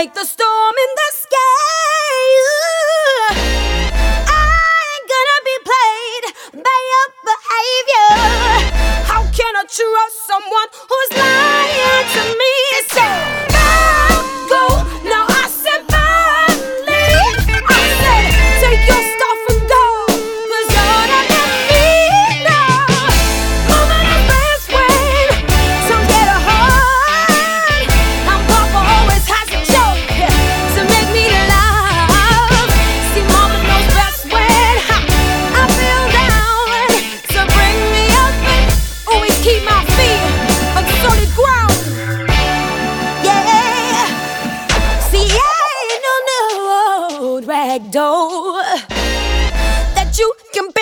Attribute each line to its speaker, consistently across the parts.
Speaker 1: Take the storm in the sky. Ooh. I ain't gonna be played by your behavior. How can I trust someone who's back that you can be.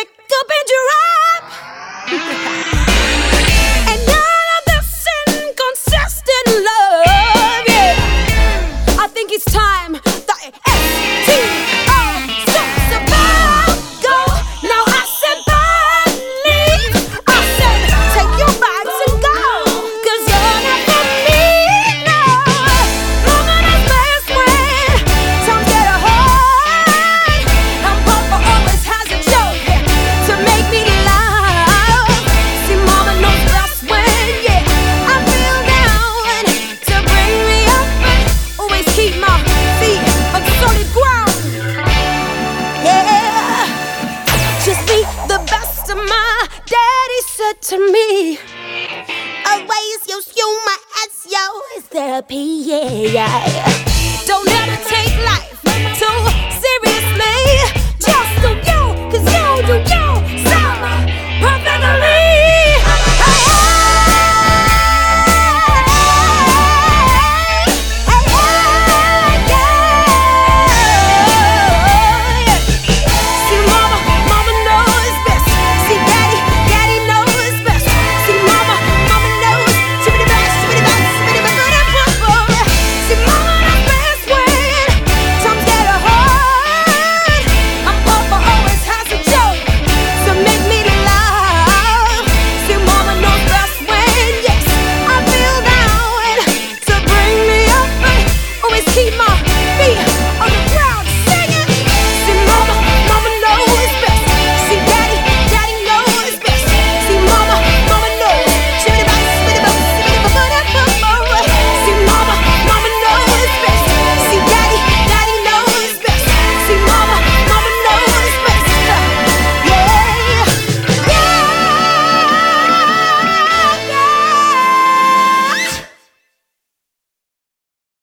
Speaker 1: it to me. Oh, Always use humor as your therapy, yeah. yeah.